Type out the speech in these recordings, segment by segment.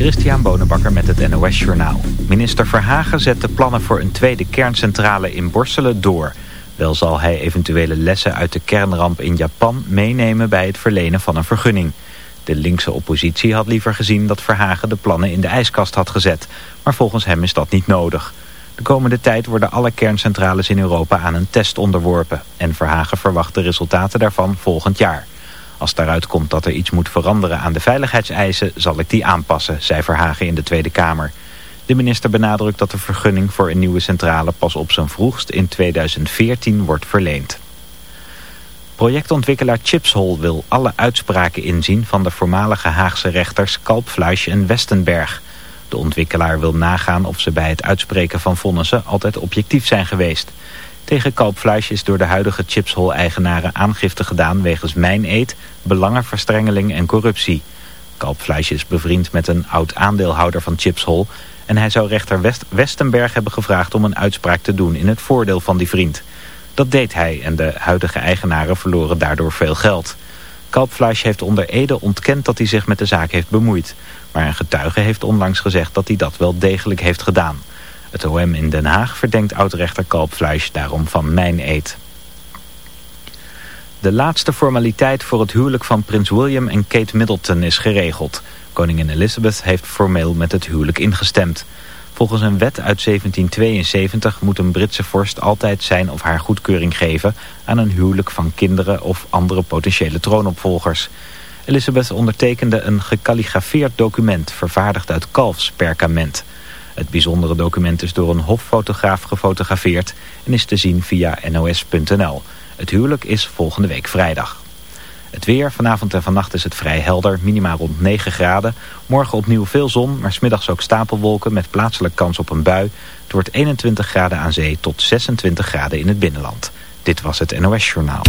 Christian Bonenbakker met het NOS Journaal. Minister Verhagen zet de plannen voor een tweede kerncentrale in Borselen door. Wel zal hij eventuele lessen uit de kernramp in Japan meenemen bij het verlenen van een vergunning. De linkse oppositie had liever gezien dat Verhagen de plannen in de ijskast had gezet. Maar volgens hem is dat niet nodig. De komende tijd worden alle kerncentrales in Europa aan een test onderworpen. En Verhagen verwacht de resultaten daarvan volgend jaar. Als daaruit komt dat er iets moet veranderen aan de veiligheidseisen, zal ik die aanpassen, zei Verhagen in de Tweede Kamer. De minister benadrukt dat de vergunning voor een nieuwe centrale pas op zijn vroegst in 2014 wordt verleend. Projectontwikkelaar Chipshol wil alle uitspraken inzien van de voormalige Haagse rechters Kalpfleisch en Westenberg. De ontwikkelaar wil nagaan of ze bij het uitspreken van vonnissen altijd objectief zijn geweest. Tegen Kalpfleisch is door de huidige Chipshol-eigenaren aangifte gedaan wegens mijneed, belangenverstrengeling en corruptie. Kalpfleisch is bevriend met een oud-aandeelhouder van Chipshol en hij zou rechter West Westenberg hebben gevraagd om een uitspraak te doen in het voordeel van die vriend. Dat deed hij en de huidige eigenaren verloren daardoor veel geld. Kalpfleisch heeft onder Ede ontkend dat hij zich met de zaak heeft bemoeid. Maar een getuige heeft onlangs gezegd dat hij dat wel degelijk heeft gedaan. Het OM in Den Haag verdenkt oudrechter daarom van mijn eet. De laatste formaliteit voor het huwelijk van prins William en Kate Middleton is geregeld. Koningin Elizabeth heeft formeel met het huwelijk ingestemd. Volgens een wet uit 1772 moet een Britse vorst altijd zijn of haar goedkeuring geven aan een huwelijk van kinderen of andere potentiële troonopvolgers. Elizabeth ondertekende een gekalligrafeerd document vervaardigd uit kalfsperkament. Het bijzondere document is door een hoffotograaf gefotografeerd en is te zien via nos.nl. Het huwelijk is volgende week vrijdag. Het weer, vanavond en vannacht is het vrij helder, minimaal rond 9 graden. Morgen opnieuw veel zon, maar smiddags ook stapelwolken met plaatselijk kans op een bui. Het wordt 21 graden aan zee tot 26 graden in het binnenland. Dit was het NOS Journaal.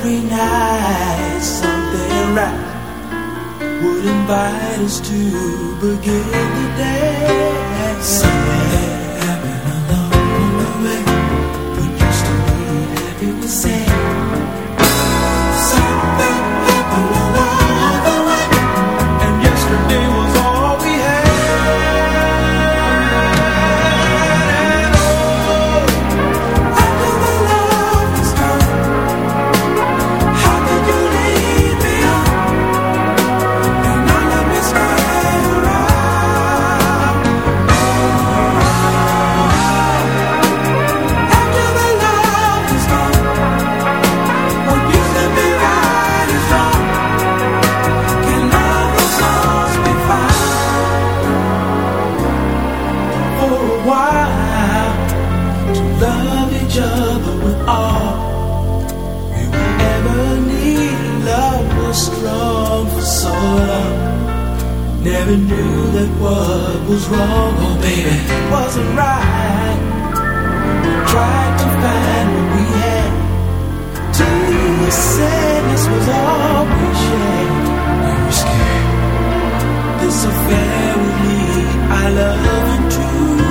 every night something right would invite us to begin the day. Something happened along the way, we used to be happy with sad. was wrong, oh baby, wasn't right. Tried to find what we had. Till the sadness was all we shared. We were scared. This affair with me, I love and true.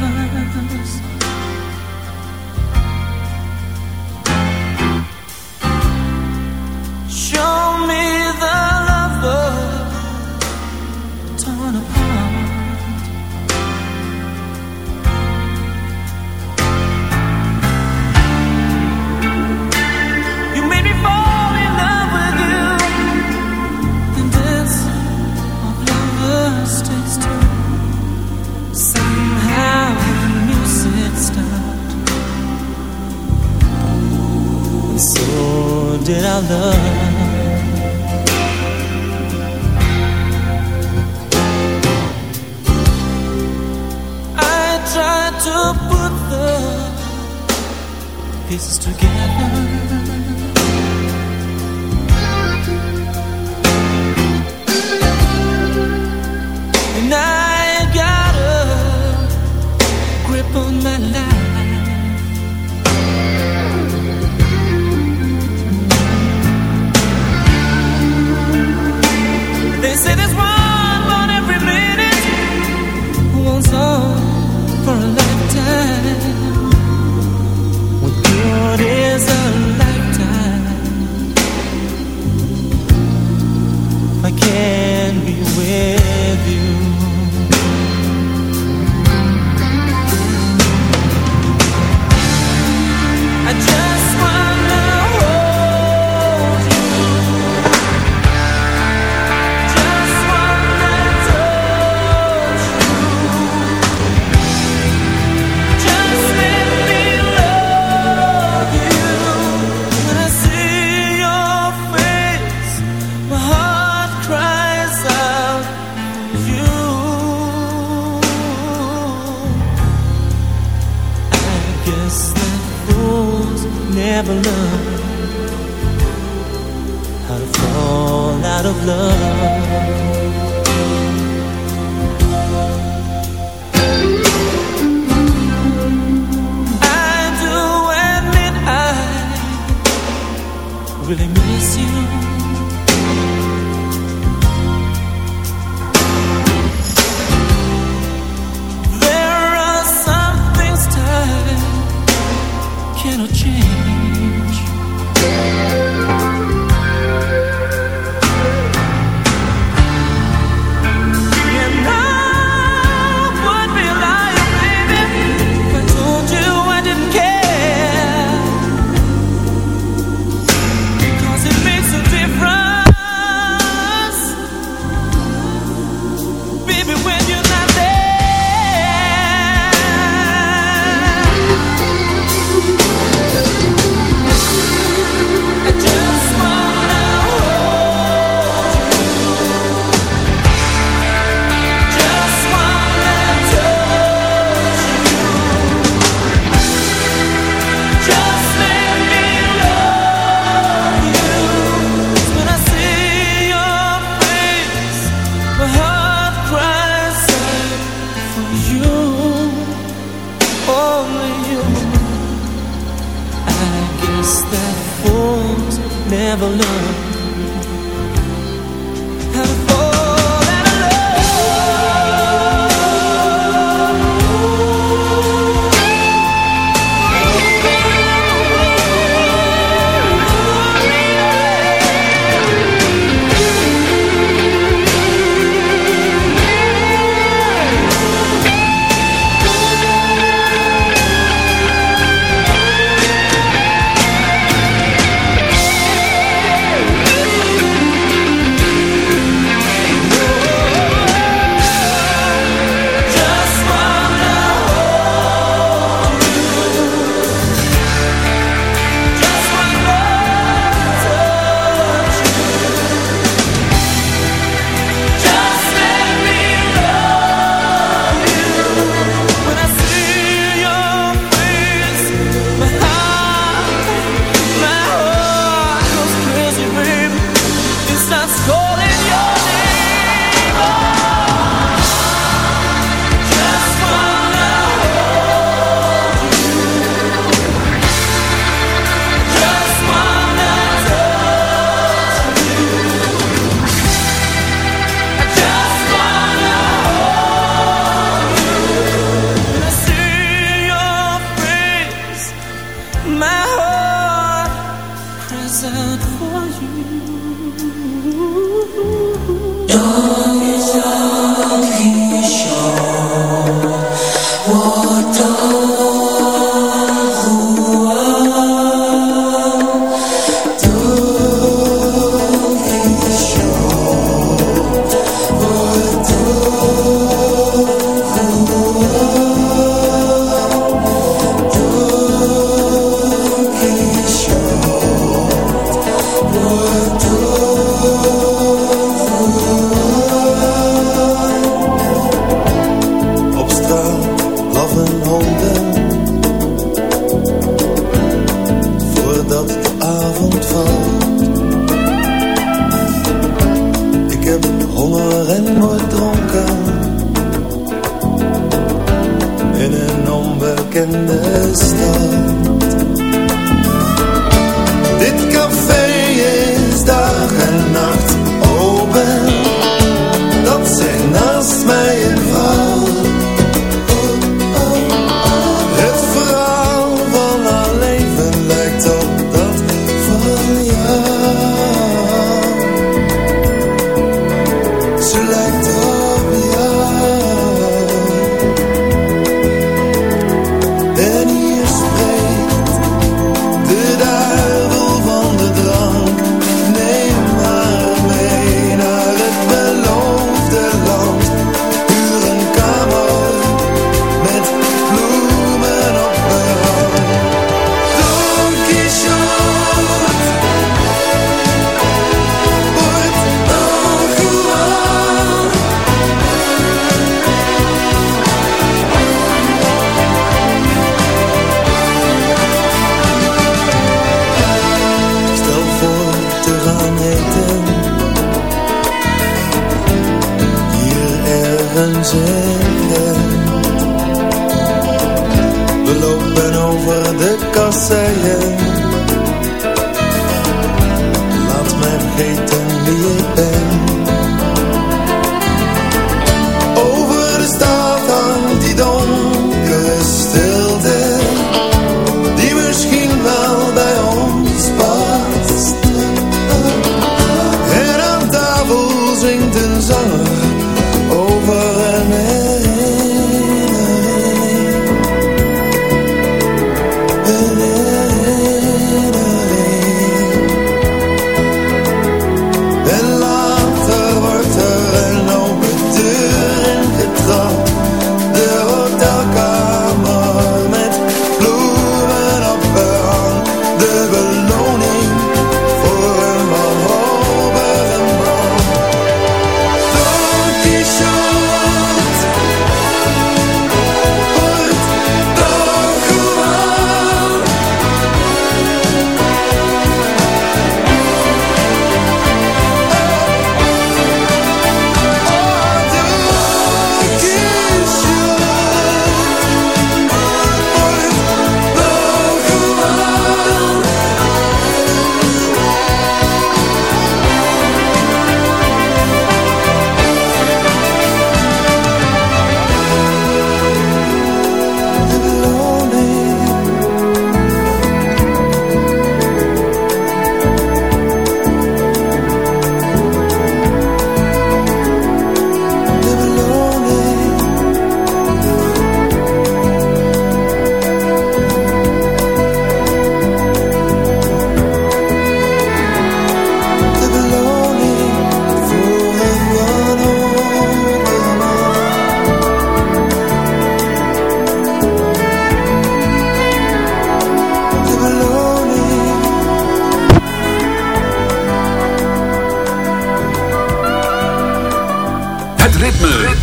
lovers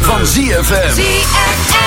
van ZFM. ZFM.